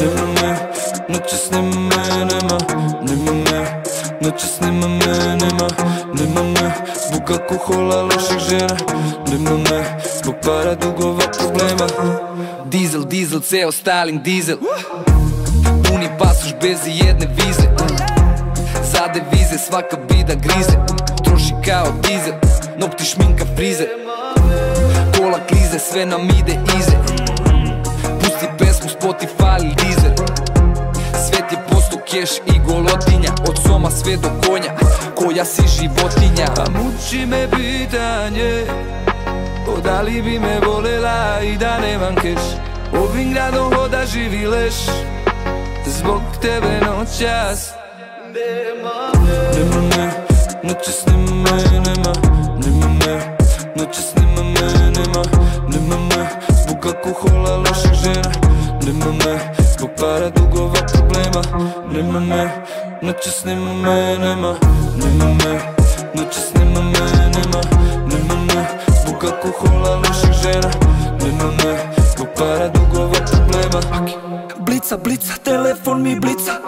Nema me, noćas nema me, nema. Nema me, noćas nema me, nema. Nema me, zbog alkohola loših žena. Nema me, zbog para dugova problema. Dizel, dizel, ceo styling dizel. Puni pasuš bez jedne vize. Za devize svaka bida grize. Troši kao dizel Nokti šminka frize Klize, sve nam ide ize. Pusti pesmu Spotify ili Deezer. Svet je posto keš i golotinja Od soma sve do konja. Koja si životinja? A muči me pitanje O da li bi me volela i da nemam keš? Ovim gradom hoda živi leš Zbog tebe noćas. Nema me, noćas nema алкохола, лоша жена Немаме, ма пара до глава проблема Немаме, наче снимаме, нема Немаме, наче снимаме, нема Немаме, звук алкохола, лоша жена Немаме, ма пара до глава проблема. Блица, блица, телефон ми блица.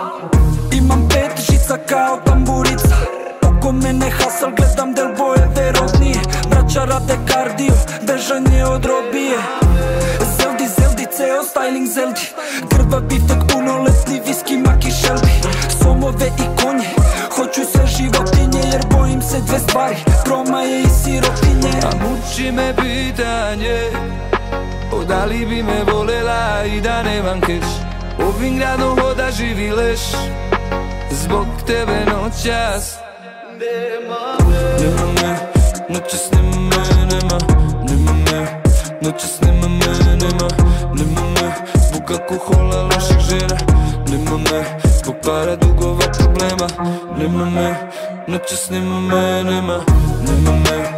Имам пет жица, као тамбурица. Око мене хасъл, гледам дел боя де родни Брачара де кардио, бежа не от робие. Styling zeldi Grba biftek, punoletni viski, maki šelbi Somove i konje, hoću sve životinje Jer bojim se dve stvari, promaje i sirotinje. A muči me pitanje O da li bi me volela i da nemam keš? Ovim gradom hoda živi leš Zbog tebe noćas. Nema me, noćas nema me, nema Nema alkohola loših žena Nema me, zbog para dugova problema. Nema me, noćas nema me, nema. Nema me,